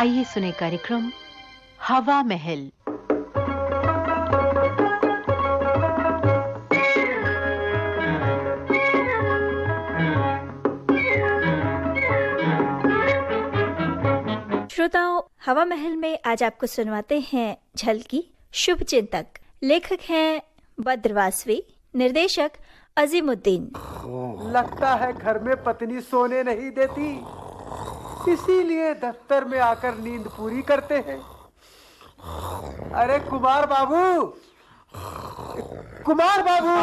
आइए सुने कार्यक्रम हवा महल। श्रोताओं हवा महल में आज आपको सुनवाते हैं झलकी शुभ चिंतक। लेखक हैं बद्रवासवी निर्देशक अजीमुद्दीन। लगता है घर में पत्नी सोने नहीं देती। इसीलिए दफ्तर में आकर नींद पूरी करते हैं। अरे कुमार बाबू! कुमार बाबू!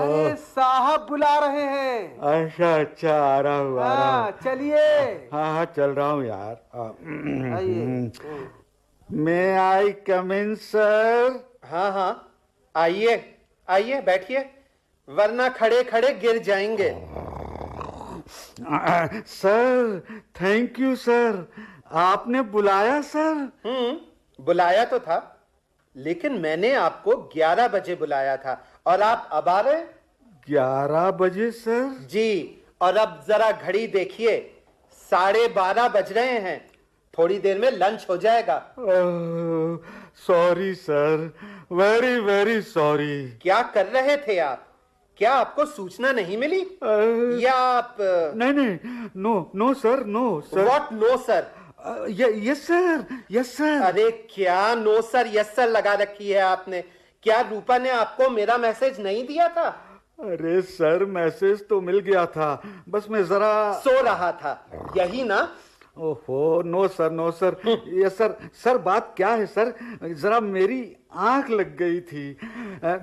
अरे साहब बुला रहे हैं। अच्छा अच्छा आ रहा हूँ हाँ चलिए। हाँ हाँ चल रहा हूँ यार। आइए। मे आई कम इन सर हाँ हाँ। आइए आइए बैठिए। वरना खड़े खड़े गिर जाएँगे। सर थैंक यू सर आपने बुलाया सर हम्म बुलाया तो था लेकिन मैंने आपको 11 बजे बुलाया था। और आप अब आ रहे ग्यारह बजे सर जी और अब जरा घड़ी देखिए साढ़े बारह बज रहे हैं। थोड़ी देर में लंच हो जाएगा। Sorry sir very very sorry क्या कर रहे थे आप? क्या आपको सूचना नहीं मिली? आ, या आप नहीं नहीं no no sir no sir what no sir yes sir yes sir अरे क्या नो सर यस सर लगा रखी है आपने? क्या रूपा ने आपको मेरा मैसेज नहीं दिया था? अरे सर मैसेज तो मिल गया था। बस मैं जरा सो रहा था। यही ना ओहो नो सर नो सर। ये सर सर बात क्या है सर? जरा मेरी आँख लग गई थी।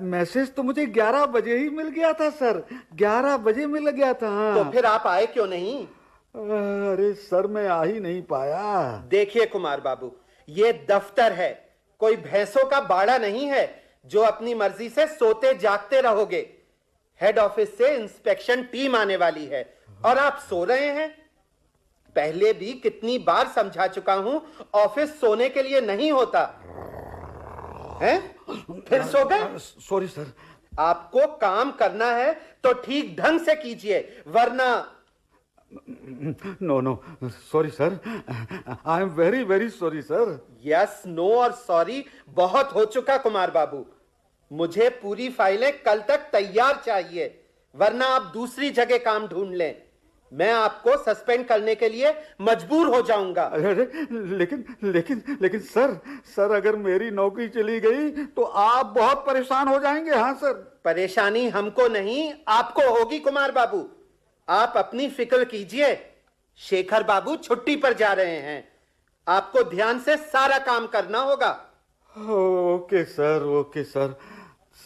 मैसेज तो मुझे 11 बजे ही मिल गया था सर। 11 बजे मिल गया था। हाँ। तो फिर आप आए क्यों नहीं? अरे सर मैं आ ही नहीं पाया। देखिए कुमार बाबू ये दफ्तर है। कोई भैंसों का बाड़ा नहीं है जो अपनी मर्ज़ी से सोते जागते रहोगे। हेड ऑफ़िस से इंस्पेक्शन टीम आने वाली है। और आप सो रहे हैं? पहले भी कितनी बार समझा चुका हूँ ऑफ़िस सोने के लिए नहीं होता। हैं? फिर सो गए? Sorry sir. आपको काम करना है तो ठीक ढंग से कीजिए वरना no no sorry sir. I am very very sorry sir. Yes no और सॉरी बहुत हो चुका कुमार बाबू। मुझे पूरी फाइलें कल तक तैयार चाहिए वरना आप दूसरी जगह काम ढूंढ लें। मैं आपको सस्पेंड करने के लिए मजबूर हो जाऊँगा। अरे अरे लेकिन लेकिन लेकिन सर सर अगर मेरी नौकरी चली गई तो आप बहुत परेशान हो जाएँगे हाँ सर। परेशानी हमको नहीं आपको होगी कुमार बाबू। आप अपनी फ़िक्र कीजिए शेखर बाबू छुट्टी पर जा रहे हैं। आपको ध्यान से सारा काम करना होगा। Okay sir okay sir.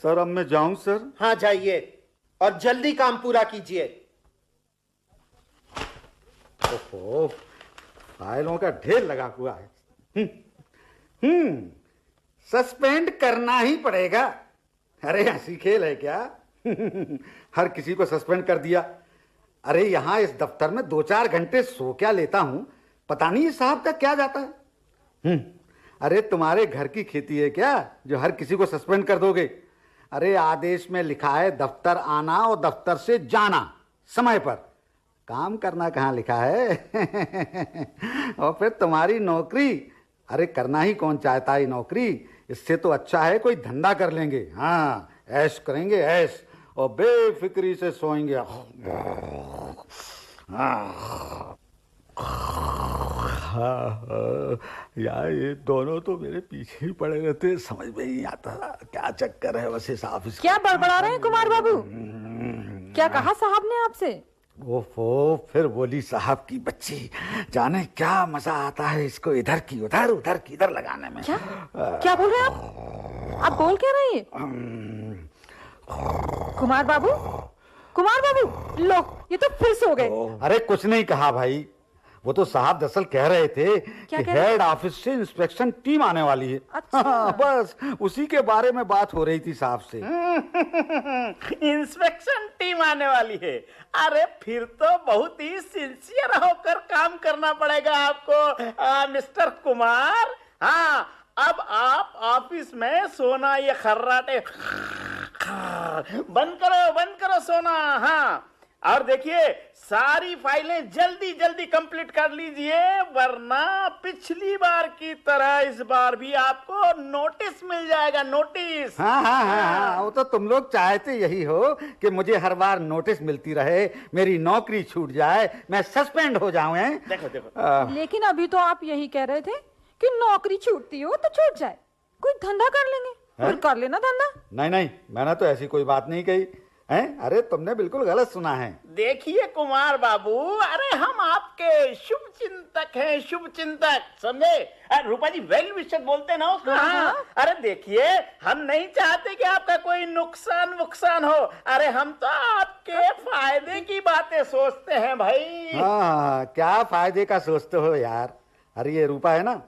Sir अब मैं जाऊँ सर? हाँ जाइए। और जल्दी काम पूरा कीजिए। ओहो फाइलों का ढेर लगा हुआ है। हम्म, हम्म सस्पेंड करना ही पड़ेगा। अरे हँसी खेल है क्या? हर किसी को सस्पेंड कर दिया। अरे यहाँ इस दफ्तर में दो चार घंटे सो क्या लेता हूँ? पता नहीं साहब का क्या जाता है। हम्म, अरे तुम्हारे घर की खेती है क्या जो हर किसी को सस्पेंड कर दोगे? अरे आदेश में लिखा है दफ्तर आना और दफ्तर से जाना समय पर। काम करना कहाँ लिखा है? और फिर तुम्हारी नौकरी अरे करना ही कौन चाहता है नौकरी? इससे तो अच्छा है कोई धंधा कर लेंगे। हाँ ऐश करेंगे ऐश। और बेफिक्री से सोएँगे। यार ये दोनों तो मेरे पीछे ही पड़े रहते समझ में ही नहीं आता। क्या चक्कर है? बस इस ऑफ़िस क्या बड़बड़ा रहे हैं कुमार बाबू? क्या कहा साहब ने आपसे? ओफो फिर बोली साहब की बच्ची जाने क्या मज़ा आता है इसको इधर की उधर उधर की इधर लगाने में। क्या? आ, क्या बोल रहे हैं आप? आप बोल क्या रहे हैं? कुमार बाबू? कुमार बाबू लो ये तो फिर सो गए। अरे कुछ नहीं कहा भाई। वो तो साहब दरअसल कह रहे थे कि हेड ऑफ़िस से इंस्पेक्शन टीम आने वाली है। अच्छा। हाँ, बस उसी के बारे में बात हो रही थी साहब से। इंस्पेक्शन टीम आने वाली है। अरे फिर तो बहुत ही सिंसियर होकर काम करना पड़ेगा आपको आ, मिस्टर कुमार। हाँ अब आप ऑफ़िस में सोना ये खर्राटे बंद करो बंद करो सोना। हाँ। और देखिए सारी फाइलें जल्दी जल्दी कंप्लीट कर लीजिए वरना पिछली बार की तरह इस बार भी आपको नोटिस मिल जाएगा नोटिस। हाँ हाँ हाँ हाँ वो तो तुम लोग चाहते यही हो कि मुझे हर बार नोटिस मिलती रहे मेरी नौकरी छूट जाए मैं सस्पेंड हो जाऊँ हैं? देखो देखो। आ, लेकिन अभी तो आप यही कह रहे थे कि नौकरी छूटती हो तो छूट जाए। कोई धंधा कर लेंगे कर लेना धंधा। नहीं नहीं मैंने तो ऐसी कोई बात नहीं कही। हैं? अरे तुमने बिल्कुल गलत सुना है। देखिए कुमार बाबू अरे हम आपके शुभ चिंतक हैं शुभ चिंतक समझे? अरे रूपा जी वेल विशर बोलते ना उसको? हाँ। अरे देखिए हम नहीं चाहते कि आपका कोई नुकसान नुकसान हो। अरे हम तो आपके फ़ायदे की बातें सोचते हैं भाई। हाँ हाँ हाँ, क्या फ़ायदे का सोचते हो यार? अरे ये रूपा है ना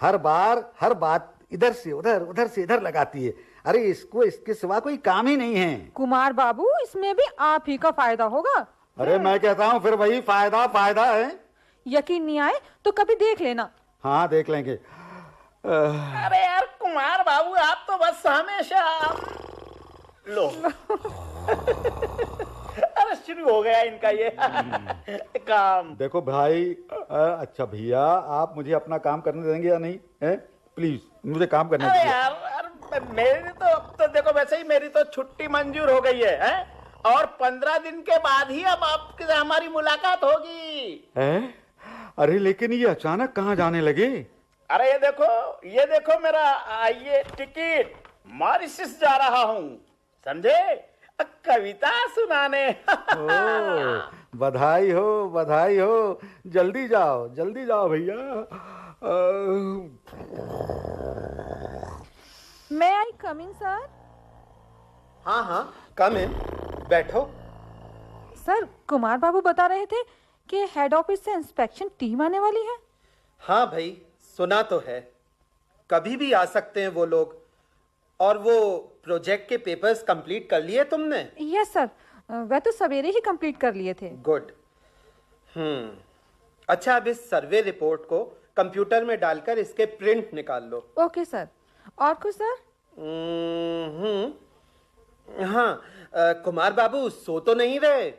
हर बार हर बात इधर से उधर उधर से इधर लगाती है। अरे इसको इसके सिवा कोई काम ही नहीं है। कुमार बाबू इसमें भी आप ही का फ़ायदा होगा। अरे मैं कहता हूँ फिर वही फ़ायदा फ़ायदा है। यकीन नहीं आए तो कभी देख लेना। हाँ देख लेंगे। अरे यार कुमार बाबू आप तो बस हमेशा लो। अरे शुरू हो गया इनका ये काम। देखो भाई अच्छा भैया आप मुझे अपना काम करने देंगे या नहीं है? प्लीज़ मुझे काम करने अरे दीजिए। मेरी तो अब तो देखो वैसे ही मेरी तो छुट्टी मंजूर हो गई है, हैं? और पंद्रह दिन के बाद ही अब आपके हमारी मुलाकात होगी। हैं? अरे लेकिन ये अचानक कहाँ जाने लगे? अरे ये देखो ये देखो मेरा ये टिकट। मॉरिशस जा रहा हूँ। समझे? कविता सुनाने। ओ, बधाई हो बधाई हो। जल्दी जाओ जल्दी जाओ भैया। मैं आई कमिंग सर हाँ हाँ कम इन बैठो। सर कुमार बाबू बता रहे थे कि हेड ऑफ़िस से इंस्पेक्शन टीम आने वाली है। हाँ भाई सुना तो है। कभी भी आ सकते हैं वो लोग। और वो प्रोजेक्ट के पेपर्स कंप्लीट कर लिए तुमने? यस सर वह तो सवेरे ही कंप्लीट कर लिए थे। गुड हम्म। अच्छा अब इस सर्वे रिपोर्ट को कंप्यूटर में डालकर इसके प्रिंट निकाल लो। ओके सर और कुछ सर? हम्म हाँ कुमार बाबू सो तो नहीं रहे।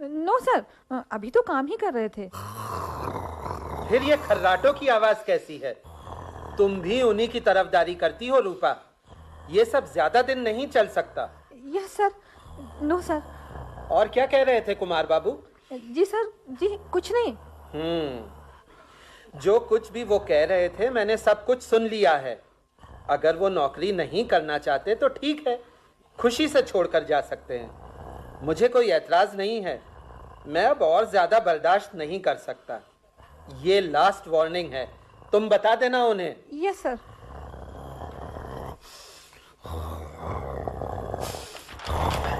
नो सर अभी तो काम ही कर रहे थे। फिर ये खर्राटों की आवाज़ कैसी है? तुम भी उन्हीं की तरफदारी करती हो रूपा। ये सब ज़्यादा दिन नहीं चल सकता। Yes sir no sir. और क्या कह रहे थे कुमार बाबू? जी सर जी कुछ नहीं। हम्म जो कुछ भी वो कह रहे थे मैंने सब कुछ सुन लिया है। अगर वो नौकरी नहीं करना चाहते तो ठीक है खुशी से छोड़कर जा सकते हैं। मुझे कोई एतराज़ नहीं है। मैं अब और ज़्यादा बर्दाश्त नहीं कर सकता। ये लास्ट वार्निंग है। तुम बता देना उन्हें। यस सर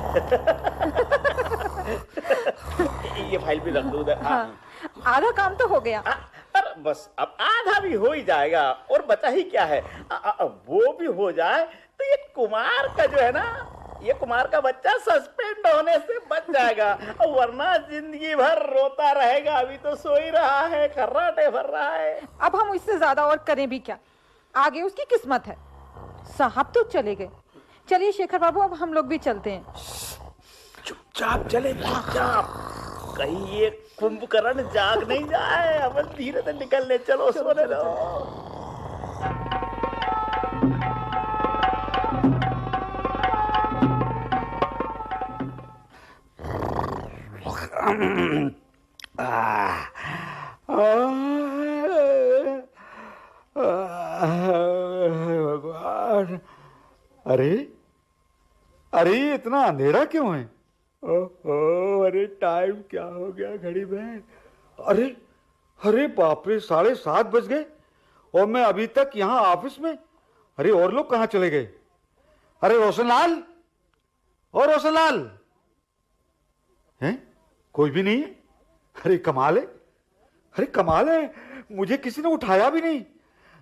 ये फ़ाइल भी रख दो उधर। हाँ। हाँ आधा काम तो हो गया। आ, अरे बस अब आधा भी हो ही जाएगा और बचा ही क्या है? आ, आ, वो भी हो जाए तो ये कुमार का जो है ना ये कुमार का बच्चा सस्पेंड होने से बच जाएगा और वरना ज़िंदगी भर रोता रहेगा अभी तो सो ही रहा है खर्राटे भर रहा है। अब हम इससे ज़्यादा और करें भी क्या? आगे उसकी किस्मत है। साहब तो चले गए। चलिए शेखर बाबू अब हम लोग भी चलते हैं। चुपचाप चले चुपचाप। कहीं ये कुंभकर्ण जाग नहीं जाए अब धीरे से निकलने चलो सोने दो। भगवान। अरे अरे इतना अंधेरा क्यों है? ओहो, अरे टाइम क्या हो गया घड़ी में अरे अरे बाप रे, साढ़े सात बज गए और मैं अभी तक यहाँ ऑफ़िस में। अरे और लोग कहाँ चले गए? अरे रोशनलाल और रोशनलाल। हैं? कोई भी नहीं है? अरे कमाल है, अरे कमाल है, मुझे किसी ने उठाया भी नहीं।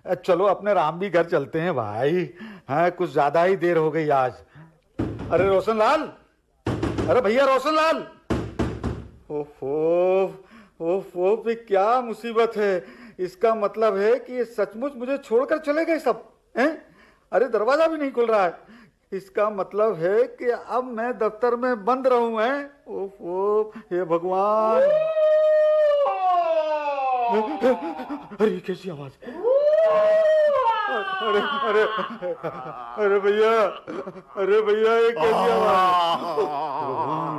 चलो, अपने राम भी घर चलते हैं भाई। हाँ कुछ ज़्यादा ही देर हो गई आज। अरे रोशनलाल अरे भैया रोशनलाल। ओफो ओफो पे क्या मुसीबत है। इसका मतलब है कि ये सचमुच मुझे छोड़कर चले गए सब हैं? अरे दरवाज़ा भी नहीं खुल रहा है। इसका मतलब है कि अब मैं दफ्तर में बंद रहूँ है? ओफो हे भगवान। अरे कैसी आवाज़? अरे अरे अरे भैया अरे भैया ये कैसी आवाज़? भगवान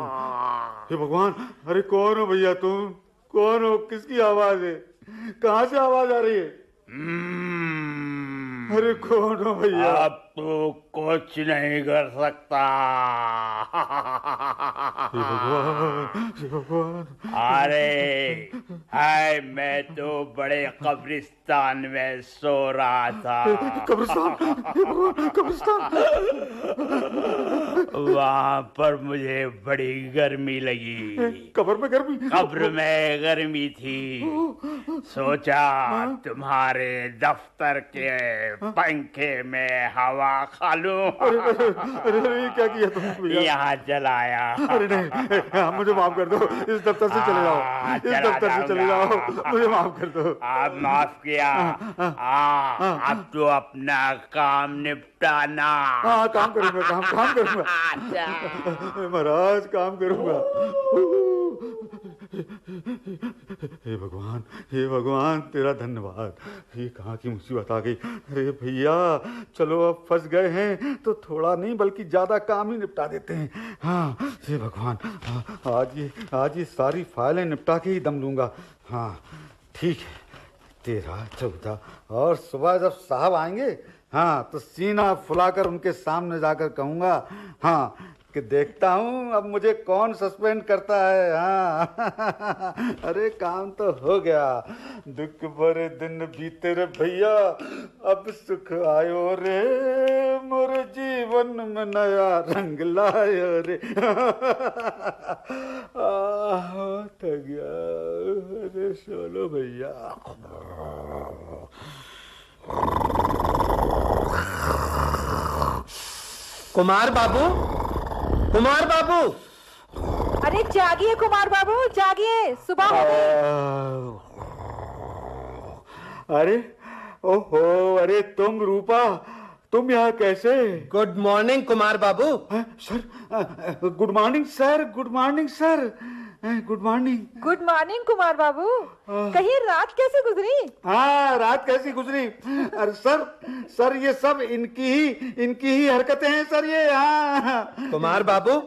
हे भगवान अरे कौन हो भैया तुम? कौन हो? किसकी आवाज़ है? कहाँ से आवाज़ आ रही है? अरे कौन हो भैया? अब तू कुछ नहीं कर सकता। हे भगवान हे भगवान। अरे मैं तो बड़े कब्रिस्तान में सो रहा था। कब्रिस्तान। कब्रिस्तान। वहाँ पर मुझे बड़ी गर्मी लगी। कब्र में गर्मी। कब्र में गर्मी थी। सोचा तुम्हारे दफ्तर के पंखे में हवा खा लूँ। अरे अरे क्या किया तुम यहाँ चलाया अरे नहीं हाँ, मुझे माफ़ कर दो। इस दफ्तर से चले जाओ। हाँ, इस दफ्तर से चले जाओ। मुझे माफ़ कर दो। आप माफ़ किया। हाँ अब तो अपना काम निपटाना। हाँ काम करूँगा काम काम करूँगा। अच्छा। महाराज काम करूँगा। हे भगवान हे भगवान तेरा धन्यवाद। ये कहाँ की मुसीबत आ गई? अरे भैया चलो अब फंस गए हैं तो थोड़ा नहीं बल्कि ज़्यादा काम ही निपटा देते हैं। हाँ हे भगवान हाँ, आज ये आज ये सारी फाइलें निपटा के ही दम लूँगा। हाँ ठीक है। तेरह चौदह और सुबह जब साहब आएँगे हाँ तो सीना फुलाकर उनके सामने जाकर कहूँगा हाँ कि देखता हूँ अब मुझे कौन सस्पेंड करता है हाँ। अरे, काम तो हो गया। दुख भरे दिन बीते रे भैया। अब सुख आयो रे, मोर जीवन में नया रंग लायो रे। गया। अरे, सोलो भैया। कुमार बाबू? कुमार बाबू। अरे जागिए कुमार बाबू जागिए सुबह हो गई। अरे ओहो अरे तुम रूपा तुम यहाँ कैसे? Good morning Kumar babu. Sir good morning sir good morning sir. Good morning good morning Kumar babu कहीं रात कैसे गुजरी? हाँ रात कैसी गुजरी? अरे सर सर ये सब इनकी ही इनकी ही हरकतें हैं सर ये हाँ। कुमार बाबू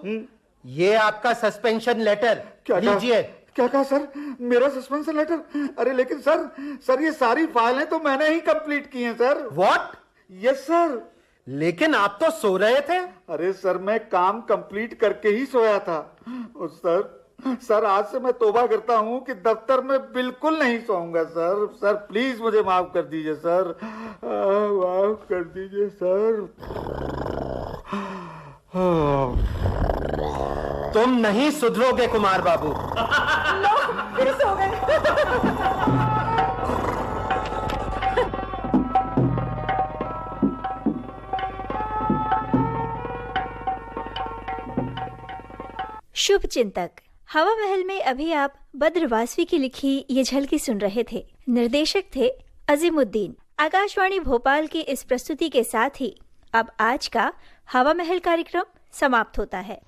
ये आपका सस्पेंशन लेटर क्या? लीजिए। क्या कहा सर? मेरा सस्पेंशन लेटर अरे लेकिन सर सर ये सारी फाइलें तो मैंने ही कंप्लीट की हैं सर। व्हाट यस सर लेकिन आप तो सो रहे थे। अरे सर मैं काम कंप्लीट करके ही सोया था। और सर सर आज से मैं तोबा करता हूँ कि दफ्तर में बिल्कुल नहीं सोऊँगा सर। सर प्लीज़ मुझे माफ़ कर दीजिए सर। माफ़ कर दीजिए सर। तुम नहीं सुधरोगे कुमार बाबू। फिर सो गए। शुभ चिंतक। हवा महल में अभी आप बद्रवासवी की लिखी ये झलकी सुन रहे थे। निर्देशक थे अजीमुद्दीन। आकाशवाणी भोपाल की इस प्रस्तुति के साथ ही अब आज का हवा महल कार्यक्रम समाप्त होता है।